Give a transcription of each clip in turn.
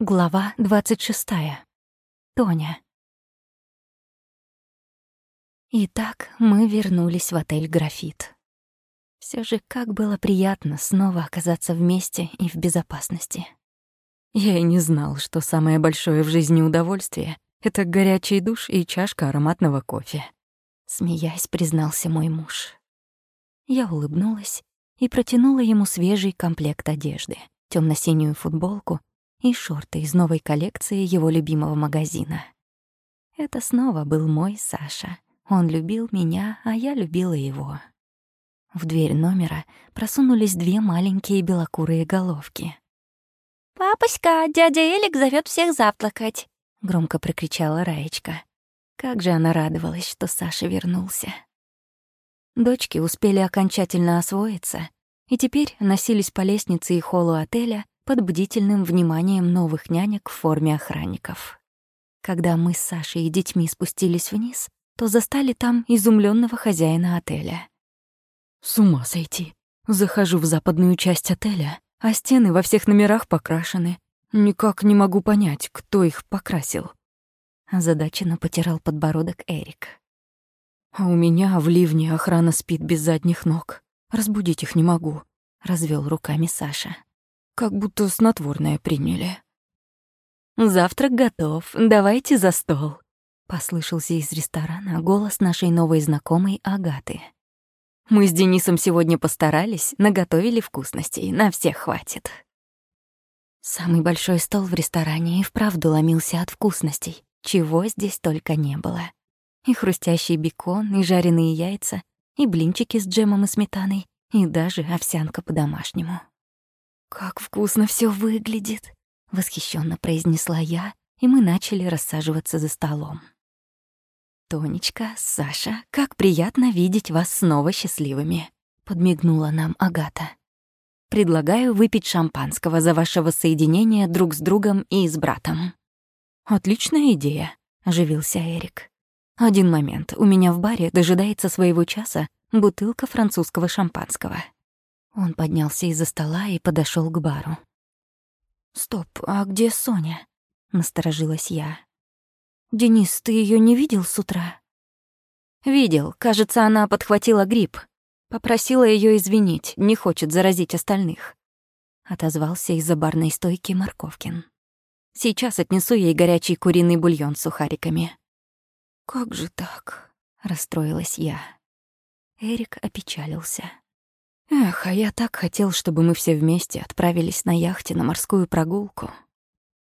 Глава 26. Тоня. Итак, мы вернулись в отель «Графит». Все же как было приятно снова оказаться вместе и в безопасности. Я и не знал, что самое большое в жизни удовольствие — это горячий душ и чашка ароматного кофе. Смеясь, признался мой муж. Я улыбнулась и протянула ему свежий комплект одежды, темно синюю футболку и шорты из новой коллекции его любимого магазина. Это снова был мой Саша. Он любил меня, а я любила его. В дверь номера просунулись две маленькие белокурые головки. «Папочка, дядя Элик зовет всех завтракать», — громко прокричала Раечка. Как же она радовалась, что Саша вернулся. Дочки успели окончательно освоиться и теперь носились по лестнице и холлу отеля, под бдительным вниманием новых нянек в форме охранников. Когда мы с Сашей и детьми спустились вниз, то застали там изумленного хозяина отеля. С ума сойти. Захожу в западную часть отеля, а стены во всех номерах покрашены. Никак не могу понять, кто их покрасил. Озадаченно потирал подбородок Эрик. А у меня в ливне охрана спит без задних ног. Разбудить их не могу, развел руками Саша. Как будто снотворное приняли. «Завтрак готов, давайте за стол», — послышался из ресторана голос нашей новой знакомой Агаты. «Мы с Денисом сегодня постарались, наготовили вкусностей, на всех хватит». Самый большой стол в ресторане и вправду ломился от вкусностей, чего здесь только не было. И хрустящий бекон, и жареные яйца, и блинчики с джемом и сметаной, и даже овсянка по-домашнему. «Как вкусно все выглядит!» — восхищенно произнесла я, и мы начали рассаживаться за столом. «Тонечка, Саша, как приятно видеть вас снова счастливыми», — подмигнула нам Агата. «Предлагаю выпить шампанского за ваше воссоединение друг с другом и с братом». «Отличная идея», — оживился Эрик. «Один момент, у меня в баре дожидается своего часа бутылка французского шампанского». Он поднялся из-за стола и подошел к бару. «Стоп, а где Соня?» — насторожилась я. «Денис, ты ее не видел с утра?» «Видел. Кажется, она подхватила грипп. Попросила ее извинить, не хочет заразить остальных». Отозвался из-за барной стойки Марковкин. «Сейчас отнесу ей горячий куриный бульон с сухариками». «Как же так?» — расстроилась я. Эрик опечалился. Эх, а я так хотел, чтобы мы все вместе отправились на яхте на морскую прогулку.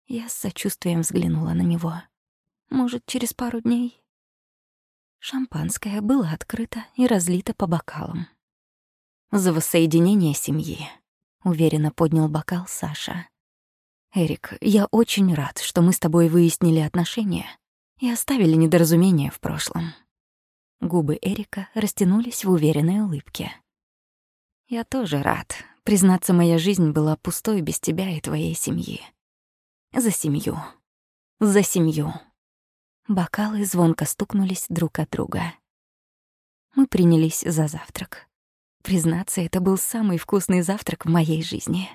Я с сочувствием взглянула на него. Может, через пару дней? Шампанское было открыто и разлито по бокалам. «За воссоединение семьи», — уверенно поднял бокал Саша. «Эрик, я очень рад, что мы с тобой выяснили отношения и оставили недоразумение в прошлом». Губы Эрика растянулись в уверенной улыбке. Я тоже рад. Признаться, моя жизнь была пустой без тебя и твоей семьи. За семью. За семью. Бокалы звонко стукнулись друг от друга. Мы принялись за завтрак. Признаться, это был самый вкусный завтрак в моей жизни.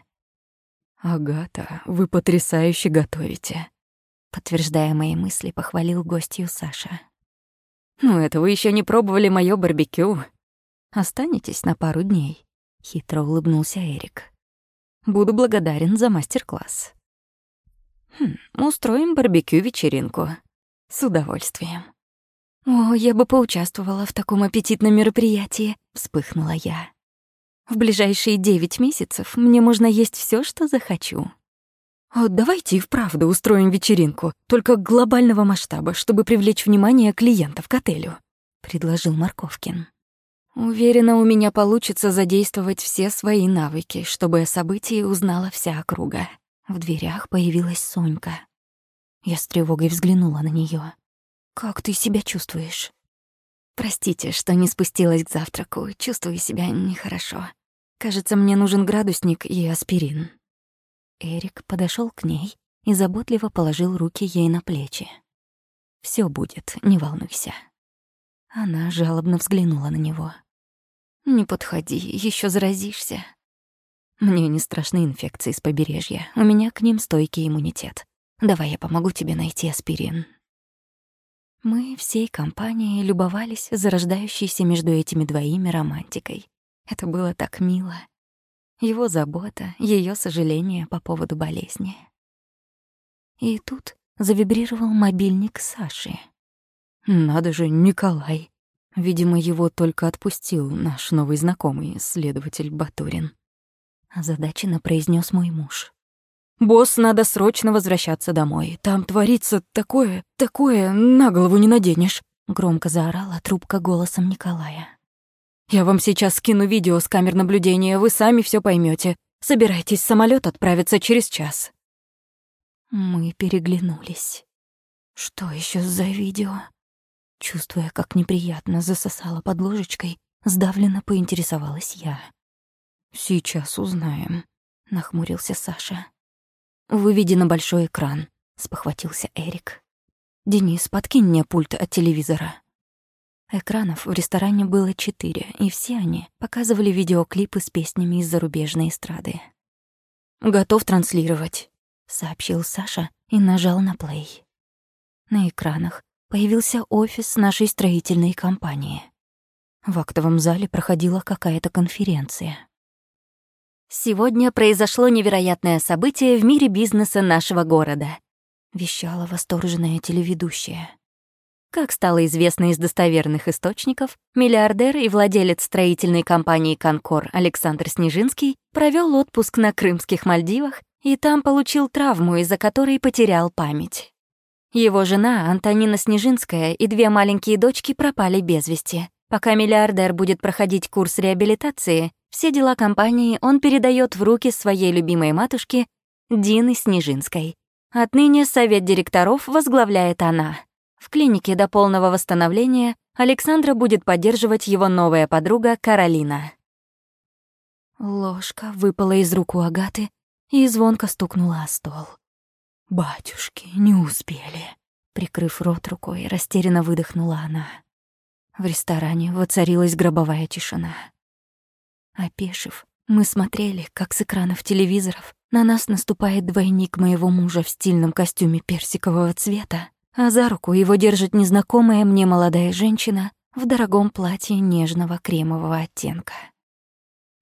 «Агата, вы потрясающе готовите», — подтверждая мои мысли, похвалил гостью Саша. «Ну, это вы еще не пробовали моё барбекю. Останетесь на пару дней. Хитро улыбнулся Эрик. Буду благодарен за мастер-класс. Хм, устроим барбекю-вечеринку. С удовольствием. О, я бы поучаствовала в таком аппетитном мероприятии, вспыхнула я. В ближайшие девять месяцев мне можно есть все, что захочу. А давайте и вправду устроим вечеринку, только глобального масштаба, чтобы привлечь внимание клиентов к отелю, предложил Марковкин. Уверена, у меня получится задействовать все свои навыки, чтобы о событии узнала вся округа. В дверях появилась Сонька. Я с тревогой взглянула на нее. «Как ты себя чувствуешь?» «Простите, что не спустилась к завтраку. Чувствую себя нехорошо. Кажется, мне нужен градусник и аспирин». Эрик подошел к ней и заботливо положил руки ей на плечи. Все будет, не волнуйся». Она жалобно взглянула на него. «Не подходи, еще заразишься». Мне не страшны инфекции с побережья, у меня к ним стойкий иммунитет. Давай я помогу тебе найти аспирин». Мы всей компанией любовались зарождающейся между этими двоими романтикой. Это было так мило. Его забота, ее сожаление по поводу болезни. И тут завибрировал мобильник Саши. «Надо же, Николай!» Видимо, его только отпустил наш новый знакомый, следователь Батурин. Озадаченно произнес мой муж. «Босс, надо срочно возвращаться домой. Там творится такое, такое, на голову не наденешь!» Громко заорала трубка голосом Николая. «Я вам сейчас скину видео с камер наблюдения, вы сами все поймете. Собирайтесь, самолет отправится через час». Мы переглянулись. Что еще за видео? Чувствуя, как неприятно засосала под ложечкой, сдавленно поинтересовалась я. «Сейчас узнаем», — нахмурился Саша. «Выведи на большой экран», — спохватился Эрик. «Денис, подкинь мне пульт от телевизора». Экранов в ресторане было четыре, и все они показывали видеоклипы с песнями из зарубежной эстрады. «Готов транслировать», — сообщил Саша и нажал на плей. На экранах появился офис нашей строительной компании. В актовом зале проходила какая-то конференция. «Сегодня произошло невероятное событие в мире бизнеса нашего города», — вещала восторженная телеведущая. Как стало известно из достоверных источников, миллиардер и владелец строительной компании «Конкор» Александр Снежинский провел отпуск на Крымских Мальдивах и там получил травму, из-за которой потерял память. Его жена, Антонина Снежинская, и две маленькие дочки пропали без вести. Пока миллиардер будет проходить курс реабилитации, все дела компании он передает в руки своей любимой матушке Дины Снежинской. Отныне совет директоров возглавляет она. В клинике до полного восстановления Александра будет поддерживать его новая подруга Каролина. Ложка выпала из рук у Агаты и звонко стукнула о стол. «Батюшки, не успели», — прикрыв рот рукой, растерянно выдохнула она. В ресторане воцарилась гробовая тишина. Опешив, мы смотрели, как с экранов телевизоров на нас наступает двойник моего мужа в стильном костюме персикового цвета, а за руку его держит незнакомая мне молодая женщина в дорогом платье нежного кремового оттенка.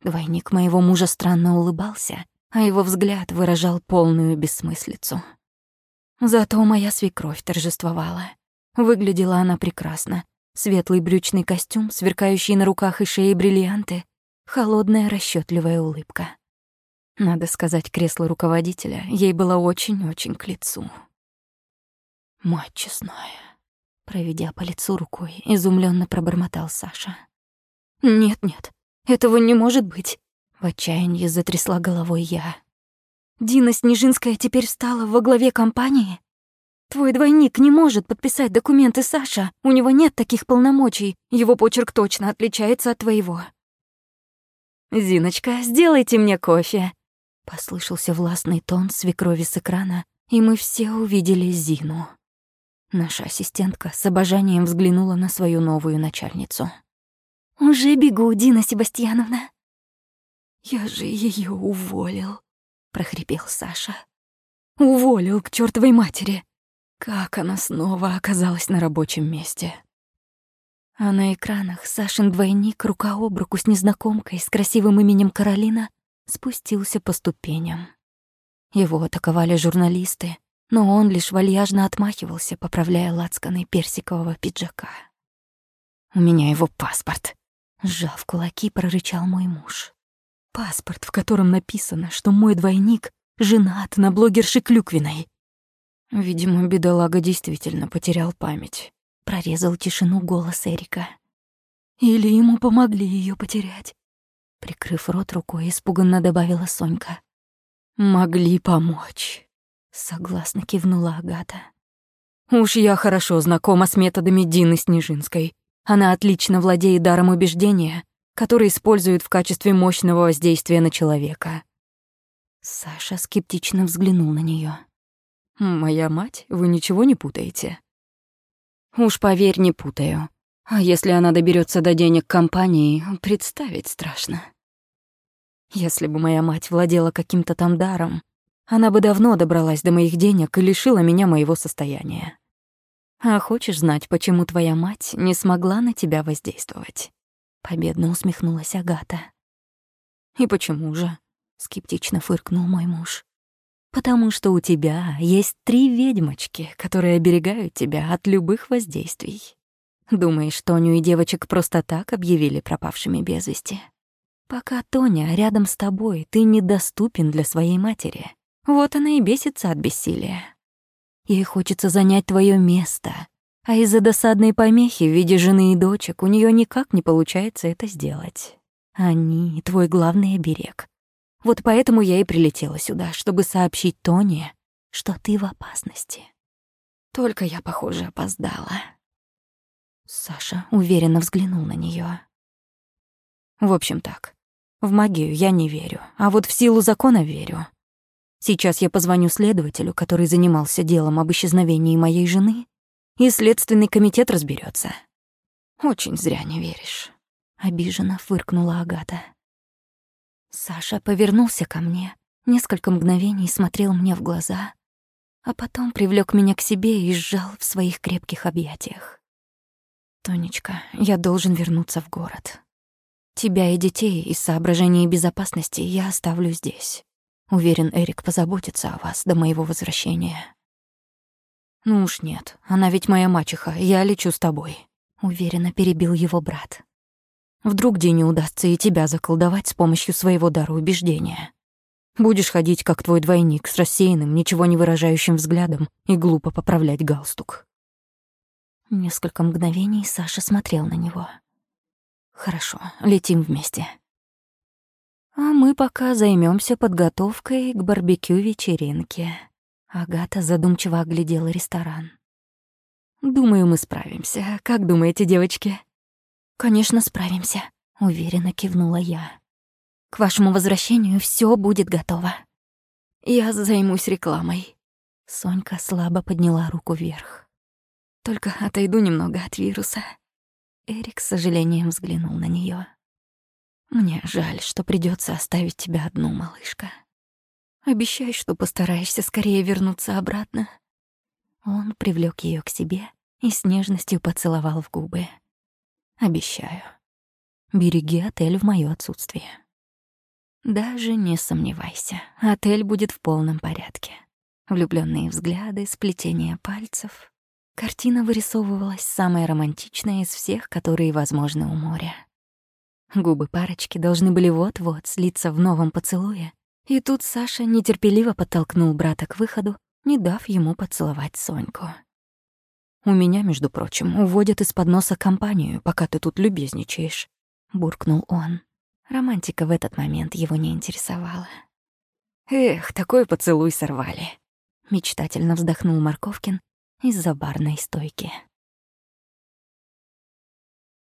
Двойник моего мужа странно улыбался, а его взгляд выражал полную бессмыслицу. Зато моя свекровь торжествовала. Выглядела она прекрасно. Светлый брючный костюм, сверкающий на руках и шее бриллианты, холодная расчетливая улыбка. Надо сказать, кресло руководителя ей было очень-очень к лицу. «Мать честная», — проведя по лицу рукой, изумленно пробормотал Саша. «Нет-нет, этого не может быть», — в отчаянии затрясла головой я. Дина Снежинская теперь стала во главе компании? Твой двойник не может подписать документы, Саша. У него нет таких полномочий. Его почерк точно отличается от твоего. «Зиночка, сделайте мне кофе», — послышался властный тон свекрови с экрана, и мы все увидели Зину. Наша ассистентка с обожанием взглянула на свою новую начальницу. «Уже бегу, Дина Себастьяновна». «Я же ее уволил», прохрипел Саша. Уволил к чертовой матери. Как она снова оказалась на рабочем месте. А на экранах Сашин двойник рука об руку с незнакомкой с красивым именем Каролина спустился по ступеням. Его атаковали журналисты, но он лишь вальяжно отмахивался, поправляя лацканы персикового пиджака. «У меня его паспорт», — сжав кулаки, прорычал мой муж. Паспорт, в котором написано, что мой двойник женат на блогерше Клюквиной. Видимо, бедолага действительно потерял память. Прорезал тишину голос Эрика. Или ему помогли ее потерять. Прикрыв рот рукой, испуганно добавила Сонька. «Могли помочь», — согласно кивнула Агата. «Уж я хорошо знакома с методами Дины Снежинской. Она отлично владеет даром убеждения который используют в качестве мощного воздействия на человека. Саша скептично взглянул на нее. «Моя мать? Вы ничего не путаете?» «Уж поверь, не путаю. А если она доберется до денег компании, представить страшно. Если бы моя мать владела каким-то там даром, она бы давно добралась до моих денег и лишила меня моего состояния. А хочешь знать, почему твоя мать не смогла на тебя воздействовать? Победно усмехнулась Агата. И почему же? Скептично фыркнул мой муж. Потому что у тебя есть три ведьмочки, которые оберегают тебя от любых воздействий. Думаешь, Тоню и девочек просто так объявили пропавшими без вести? Пока Тоня рядом с тобой, ты недоступен для своей матери. Вот она и бесится от бессилия. Ей хочется занять твое место, а из-за досадной помехи в виде жены и дочек у нее никак не получается это сделать. Они — твой главный оберег. Вот поэтому я и прилетела сюда, чтобы сообщить Тоне, что ты в опасности. Только я, похоже, опоздала. Саша уверенно взглянул на нее. В общем так, в магию я не верю, а вот в силу закона верю. Сейчас я позвоню следователю, который занимался делом об исчезновении моей жены, и следственный комитет разберется. Очень зря не веришь. Обиженно фыркнула Агата. Саша повернулся ко мне, несколько мгновений смотрел мне в глаза, а потом привлек меня к себе и сжал в своих крепких объятиях. «Тонечка, я должен вернуться в город. Тебя и детей из соображений безопасности я оставлю здесь. Уверен, Эрик позаботится о вас до моего возвращения. Ну уж нет, она ведь моя мачеха, я лечу с тобой. Уверенно перебил его брат. Вдруг Дине удастся и тебя заколдовать с помощью своего дара убеждения. Будешь ходить, как твой двойник, с рассеянным, ничего не выражающим взглядом и глупо поправлять галстук. Несколько мгновений Саша смотрел на него. «Хорошо, летим вместе», а мы пока займемся подготовкой к барбекю-вечеринке. Агата задумчиво оглядела ресторан. Думаю, мы справимся. Как думаете, девочки? Конечно, справимся, уверенно кивнула я. К вашему возвращению все будет готово. Я займусь рекламой. Сонька слабо подняла руку вверх. Только отойду немного от вируса. Эрик с сожалением взглянул на нее. Мне жаль, что придется оставить тебя одну, малышка. Обещай, что постараешься скорее вернуться обратно. Он привлек ее к себе и с нежностью поцеловал в губы. Обещаю. Береги отель в моё отсутствие. Даже не сомневайся, отель будет в полном порядке. Влюбленные взгляды, сплетение пальцев. Картина вырисовывалась самая романтичная из всех, которые возможны у моря. Губы парочки должны были вот-вот слиться в новом поцелуе. И тут Саша нетерпеливо подтолкнул брата к выходу, не дав ему поцеловать Соньку. «У меня, между прочим, уводят из-под носа компанию, пока ты тут любезничаешь», — буркнул он. Романтика в этот момент его не интересовала. «Эх, такой поцелуй сорвали», — мечтательно вздохнул Марковкин из-за барной стойки.